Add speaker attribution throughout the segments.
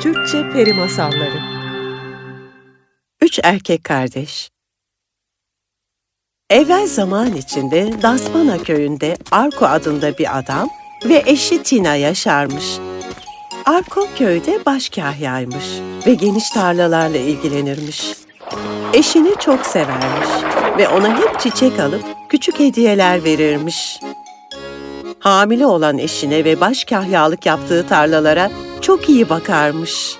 Speaker 1: Türkçe Peri Masalları Üç Erkek Kardeş Evvel zaman içinde Daspana köyünde Arko adında bir adam ve eşi Tina yaşarmış. Arko köyde başkahyaymış ve geniş tarlalarla ilgilenirmiş. Eşini çok severmiş ve ona hep çiçek alıp küçük hediyeler verirmiş. Hamile olan eşine ve başkahyalık yaptığı tarlalara çok iyi bakarmış.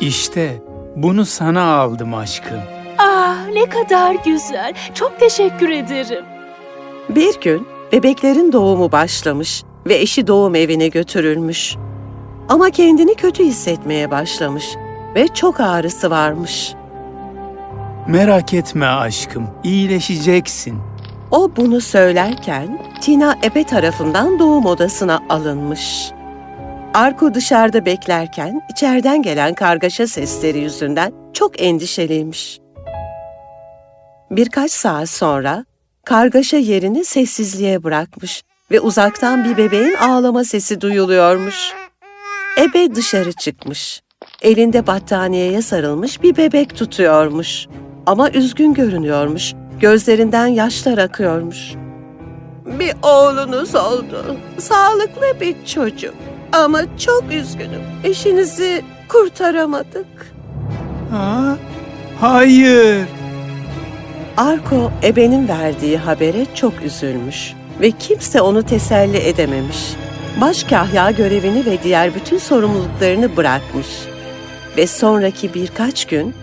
Speaker 2: İşte bunu sana aldım aşkım.
Speaker 3: Ah ne kadar güzel. Çok teşekkür ederim.
Speaker 1: Bir gün bebeklerin doğumu başlamış ve eşi doğum evine götürülmüş. Ama kendini kötü hissetmeye başlamış ve çok ağrısı varmış.
Speaker 2: Merak etme aşkım, iyileşeceksin.
Speaker 1: O bunu söylerken Tina ebe tarafından doğum odasına alınmış. Arko dışarıda beklerken içeriden gelen kargaşa sesleri yüzünden çok endişeliymiş. Birkaç saat sonra kargaşa yerini sessizliğe bırakmış ve uzaktan bir bebeğin ağlama sesi duyuluyormuş. Ebe dışarı çıkmış. Elinde battaniyeye sarılmış bir bebek tutuyormuş. Ama üzgün görünüyormuş. Gözlerinden yaşlar akıyormuş. Bir oğlunuz oldu. Sağlıklı bir çocuk. Ama çok üzgünüm. Eşinizi kurtaramadık.
Speaker 2: Ha? Hayır.
Speaker 1: Arko ebenin verdiği habere çok üzülmüş ve kimse onu teselli edememiş. Başkahya görevini ve diğer bütün sorumluluklarını bırakmış. Ve sonraki birkaç gün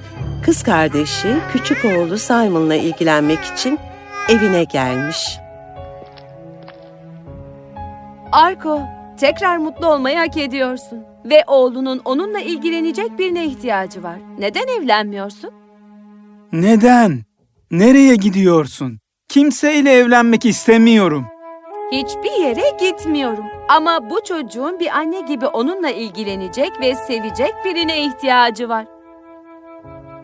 Speaker 1: kız kardeşi küçük oğlu Simon'la ilgilenmek için evine gelmiş.
Speaker 3: Arko, tekrar mutlu olmayı hak ediyorsun. Ve oğlunun onunla ilgilenecek birine ihtiyacı var. Neden evlenmiyorsun?
Speaker 2: Neden? Nereye gidiyorsun? Kimseyle evlenmek istemiyorum.
Speaker 3: Hiçbir yere gitmiyorum. Ama bu çocuğun bir anne gibi onunla ilgilenecek ve sevecek birine ihtiyacı var.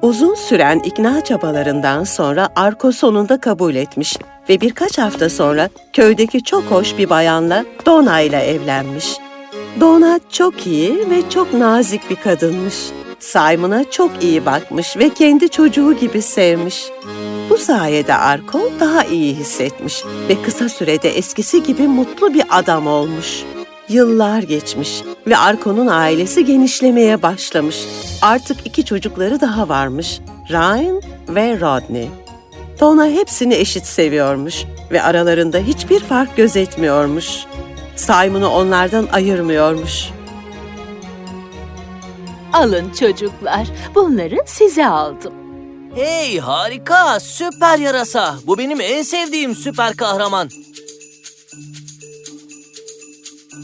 Speaker 1: Uzun süren ikna çabalarından sonra Arko sonunda kabul etmiş ve birkaç hafta sonra köydeki çok hoş bir bayanla Donna ile evlenmiş. Donna çok iyi ve çok nazik bir kadınmış. Simon'a çok iyi bakmış ve kendi çocuğu gibi sevmiş. Bu sayede Arko daha iyi hissetmiş ve kısa sürede eskisi gibi mutlu bir adam olmuş. Yıllar geçmiş ve Arko'nun ailesi genişlemeye başlamış. Artık iki çocukları daha varmış. Ryan ve Rodney. Donna hepsini eşit seviyormuş ve aralarında hiçbir fark gözetmiyormuş. Simon'u onlardan ayırmıyormuş.
Speaker 3: Alın çocuklar, bunları size aldım.
Speaker 4: Hey harika, süper yarasa. Bu benim en sevdiğim süper kahraman.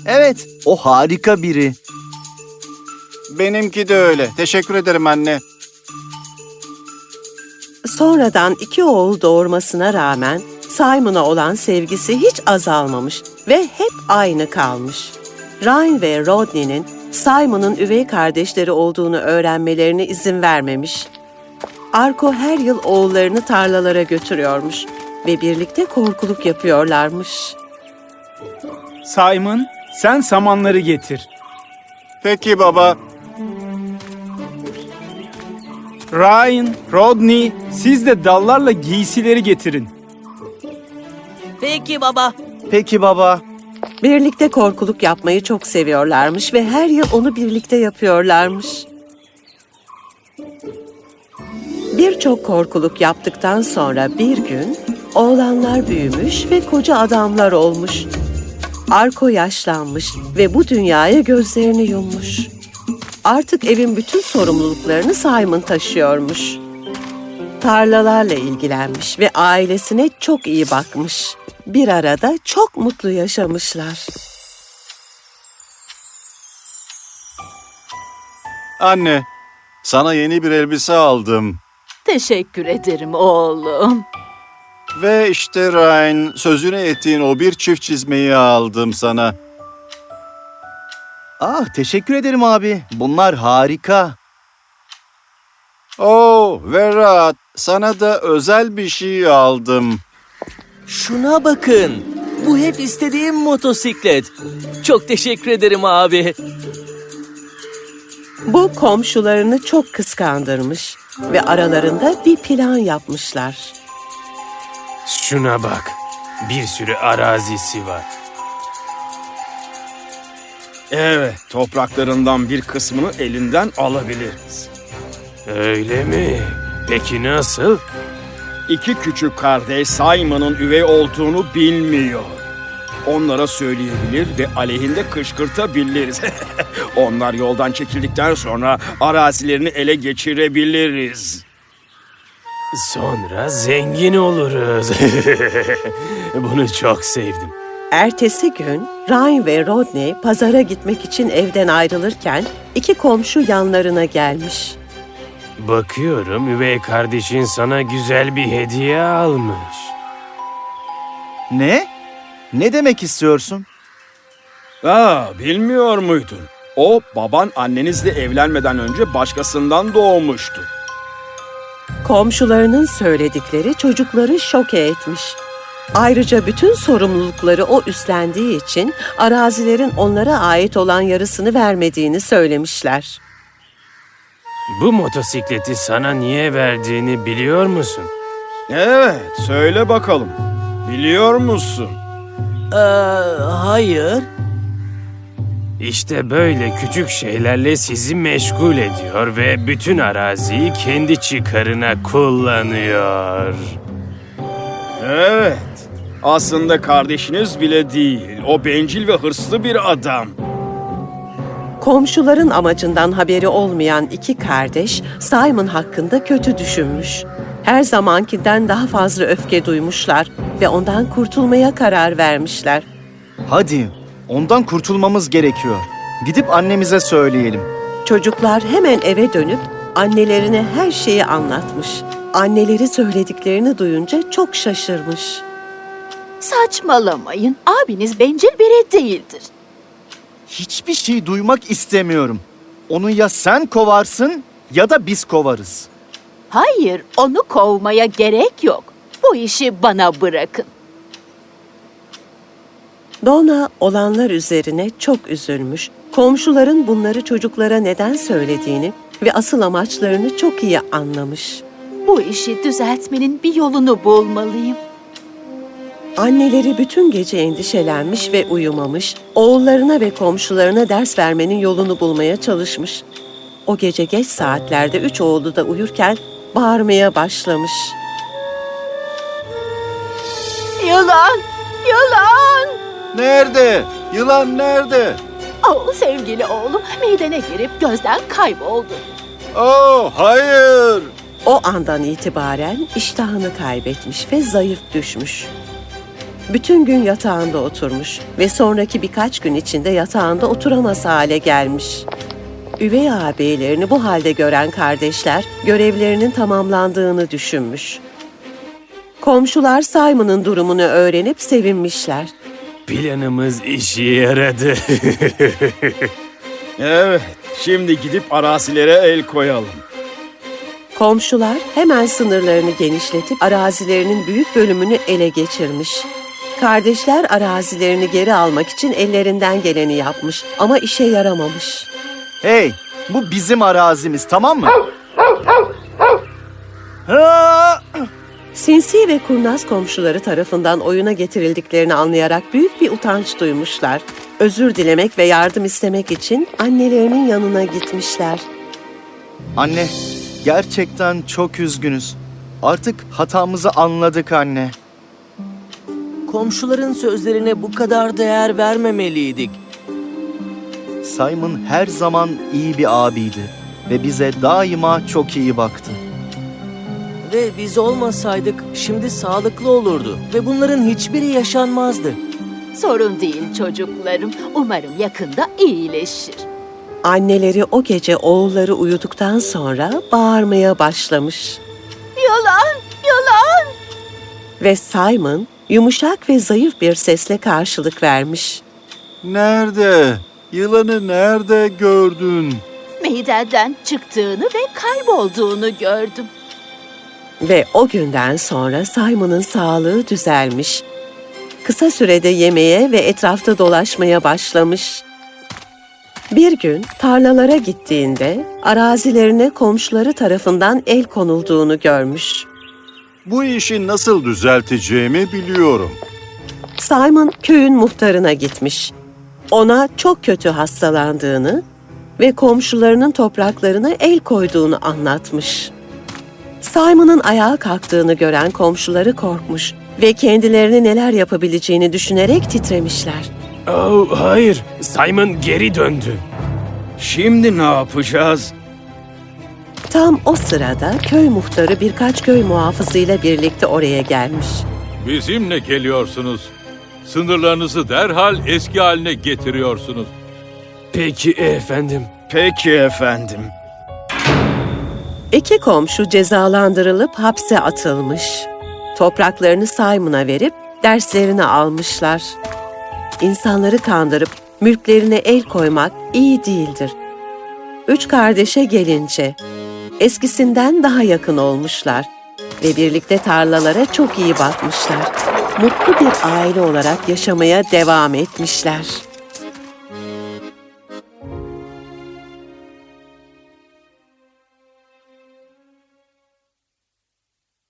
Speaker 5: Evet, o harika biri.
Speaker 6: Benimki de öyle. Teşekkür ederim anne.
Speaker 1: Sonradan iki oğul doğurmasına rağmen Simon'a olan sevgisi hiç azalmamış ve hep aynı kalmış. Ryan ve Rodney'nin Simon'un üvey kardeşleri olduğunu öğrenmelerine izin vermemiş. Arko her yıl oğullarını tarlalara götürüyormuş ve birlikte korkuluk yapıyorlarmış.
Speaker 2: Simon, sen samanları getir.
Speaker 6: Peki baba.
Speaker 2: Ryan, Rodney, siz de dallarla giysileri getirin.
Speaker 4: Peki baba.
Speaker 5: Peki baba.
Speaker 1: Birlikte korkuluk yapmayı çok seviyorlarmış ve her yıl onu birlikte yapıyorlarmış. Birçok korkuluk yaptıktan sonra bir gün oğlanlar büyümüş ve koca adamlar olmuş. Arko yaşlanmış ve bu dünyaya gözlerini yummuş. Artık evin bütün sorumluluklarını Simon taşıyormuş. Tarlalarla ilgilenmiş ve ailesine çok iyi bakmış. Bir arada çok mutlu yaşamışlar.
Speaker 6: Anne, sana yeni bir elbise aldım.
Speaker 3: Teşekkür ederim oğlum.
Speaker 6: Ve işte Ryan, sözüne ettiğin o bir çift çizmeyi aldım sana.
Speaker 5: Ah, teşekkür ederim abi. Bunlar harika.
Speaker 6: Oo, ve Rad, sana da özel bir şey aldım.
Speaker 4: Şuna bakın. Bu hep istediğim motosiklet. Çok teşekkür ederim abi.
Speaker 1: Bu komşularını çok kıskandırmış ve aralarında bir plan yapmışlar.
Speaker 7: Şuna bak. Bir sürü arazisi var.
Speaker 2: Evet, topraklarından bir kısmını elinden alabiliriz.
Speaker 7: Öyle mi? Peki nasıl?
Speaker 2: İki küçük kardeş Simon'ın üvey olduğunu bilmiyor. Onlara söyleyebilir ve aleyhinde kışkırtabiliriz. Onlar yoldan çekildikten sonra arazilerini ele geçirebiliriz.
Speaker 7: Sonra zengin oluruz. Bunu çok sevdim.
Speaker 1: Ertesi gün Ryan ve Rodney pazara gitmek için evden ayrılırken iki komşu yanlarına gelmiş.
Speaker 7: Bakıyorum üvey kardeşin sana güzel bir hediye almış.
Speaker 5: Ne? Ne demek istiyorsun?
Speaker 2: Aa, bilmiyor muydun? O baban annenizle evlenmeden önce başkasından doğmuştu.
Speaker 1: Komşularının söyledikleri çocukları şoke etmiş. Ayrıca bütün sorumlulukları o üstlendiği için arazilerin onlara ait olan yarısını vermediğini söylemişler.
Speaker 7: Bu motosikleti sana niye verdiğini biliyor musun?
Speaker 2: Evet, söyle bakalım. Biliyor musun?
Speaker 4: Ee, hayır.
Speaker 7: İşte böyle küçük şeylerle sizi meşgul ediyor ve bütün araziyi kendi çıkarına kullanıyor.
Speaker 2: Evet. Aslında kardeşiniz bile değil. O bencil ve hırslı bir adam.
Speaker 1: Komşuların amacından haberi olmayan iki kardeş Simon hakkında kötü düşünmüş. Her zamankinden daha fazla öfke duymuşlar ve ondan kurtulmaya karar vermişler.
Speaker 5: Hadi, ondan kurtulmamız gerekiyor. Gidip annemize söyleyelim.
Speaker 1: Çocuklar hemen eve dönüp annelerine her şeyi anlatmış. Anneleri söylediklerini duyunca çok şaşırmış.
Speaker 8: Saçmalamayın. Abiniz bencil biri değildir.
Speaker 5: Hiçbir şey duymak istemiyorum. Onu ya sen kovarsın ya da biz kovarız.
Speaker 8: Hayır, onu kovmaya gerek yok. Bu işi bana bırakın.
Speaker 1: Donna olanlar üzerine çok üzülmüş. Komşuların bunları çocuklara neden söylediğini ve asıl amaçlarını çok iyi anlamış.
Speaker 8: Bu işi düzeltmenin bir yolunu bulmalıyım.
Speaker 1: Anneleri bütün gece endişelenmiş ve uyumamış, oğullarına ve komşularına ders vermenin yolunu bulmaya çalışmış. O gece geç saatlerde üç oğlu da uyurken bağırmaya başlamış.
Speaker 8: Yılan! Yılan!
Speaker 6: Nerede? Yılan nerede?
Speaker 8: Oh sevgili oğlum midene girip gözden kayboldu.
Speaker 6: Oh hayır.
Speaker 1: O andan itibaren iştahını kaybetmiş ve zayıf düşmüş. Bütün gün yatağında oturmuş ve sonraki birkaç gün içinde yatağında oturamaz hale gelmiş. Üvey ağabeylerini bu halde gören kardeşler görevlerinin tamamlandığını düşünmüş. Komşular Simon'ın durumunu öğrenip sevinmişler.
Speaker 7: Planımız işe yaradı.
Speaker 2: Evet, şimdi gidip arazilere el koyalım.
Speaker 1: Komşular hemen sınırlarını genişletip arazilerinin büyük bölümünü ele geçirmiş. Kardeşler arazilerini geri almak için ellerinden geleni yapmış ama işe yaramamış.
Speaker 5: Hey, bu bizim arazimiz tamam mı? Ha!
Speaker 1: Sinsi ve kurnaz komşuları tarafından oyuna getirildiklerini anlayarak büyük bir utanç duymuşlar. Özür dilemek ve yardım istemek için annelerinin yanına gitmişler.
Speaker 5: Anne, gerçekten çok üzgünüz. Artık hatamızı anladık anne.
Speaker 4: Komşuların sözlerine bu kadar değer vermemeliydik.
Speaker 5: Simon her zaman iyi bir abiydi ve bize daima çok iyi baktı.
Speaker 4: Ve biz olmasaydık şimdi sağlıklı olurdu ve bunların hiçbiri yaşanmazdı.
Speaker 8: Sorun değil çocuklarım. Umarım yakında iyileşir.
Speaker 1: Anneleri o gece oğulları uyuduktan sonra bağırmaya başlamış.
Speaker 8: Yılan! Yılan!
Speaker 1: Ve Simon yumuşak ve zayıf bir sesle karşılık vermiş.
Speaker 6: Nerede? Yılanı nerede gördün?
Speaker 8: Mideden çıktığını ve kaybolduğunu gördüm.
Speaker 1: Ve o günden sonra Simon'ın sağlığı düzelmiş. kısa sürede yemeye ve etrafta dolaşmaya başlamış. Bir gün tarlalara gittiğinde arazilerine komşuları tarafından el konulduğunu görmüş.
Speaker 6: Bu işi nasıl düzelteceğimi biliyorum.
Speaker 1: Simon köyün muhtarına gitmiş. Ona çok kötü hastalandığını ve komşularının topraklarına el koyduğunu anlatmış. Simon'ın ayağa kalktığını gören komşuları korkmuş ve kendilerine neler yapabileceğini düşünerek titremişler.
Speaker 7: Oh, hayır, Simon geri döndü.
Speaker 2: Şimdi ne yapacağız?
Speaker 1: Tam o sırada köy muhtarı birkaç köy muhafızıyla birlikte oraya gelmiş.
Speaker 9: Bizimle geliyorsunuz. Sınırlarınızı derhal eski haline getiriyorsunuz.
Speaker 7: Peki efendim.
Speaker 2: Peki efendim.
Speaker 1: İki komşu cezalandırılıp hapse atılmış. Topraklarını Simon'a verip derslerini almışlar. İnsanları kandırıp mülklerine el koymak iyi değildir. Üç kardeşe gelince eskisinden daha yakın olmuşlar ve birlikte tarlalara çok iyi bakmışlar. Mutlu bir aile olarak yaşamaya devam etmişler.